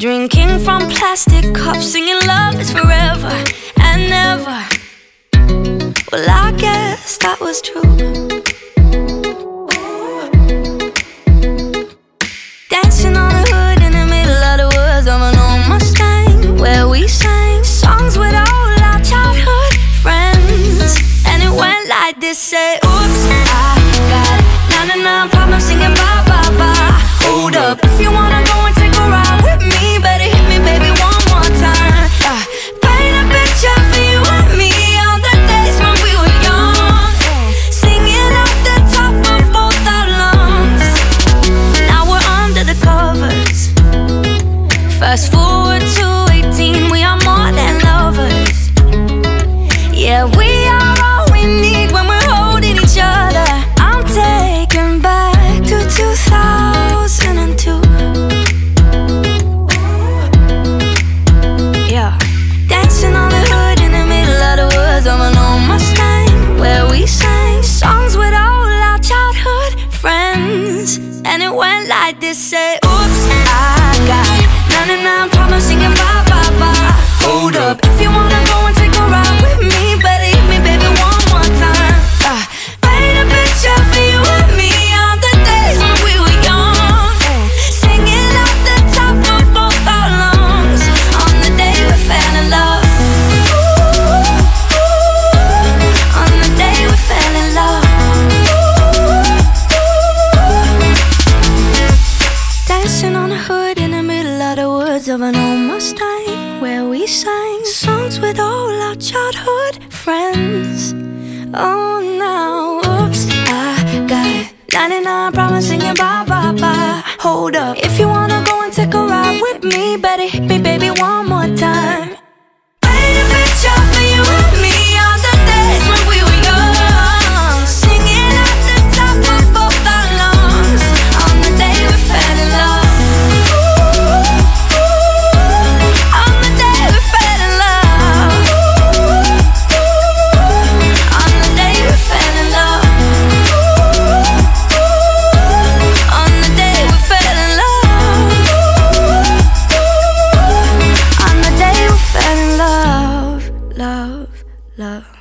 Drinking from plastic cups, singing love is forever and never. Well, I guess that was true. And it went like this, say, oops, I got Na-na-na, I'm promising you bye-bye-bye of an old Mustang where we sang songs with all our childhood friends. Oh, now, oops, I got 99 promising you bye bye bye. Hold up, if you wanna. love, love.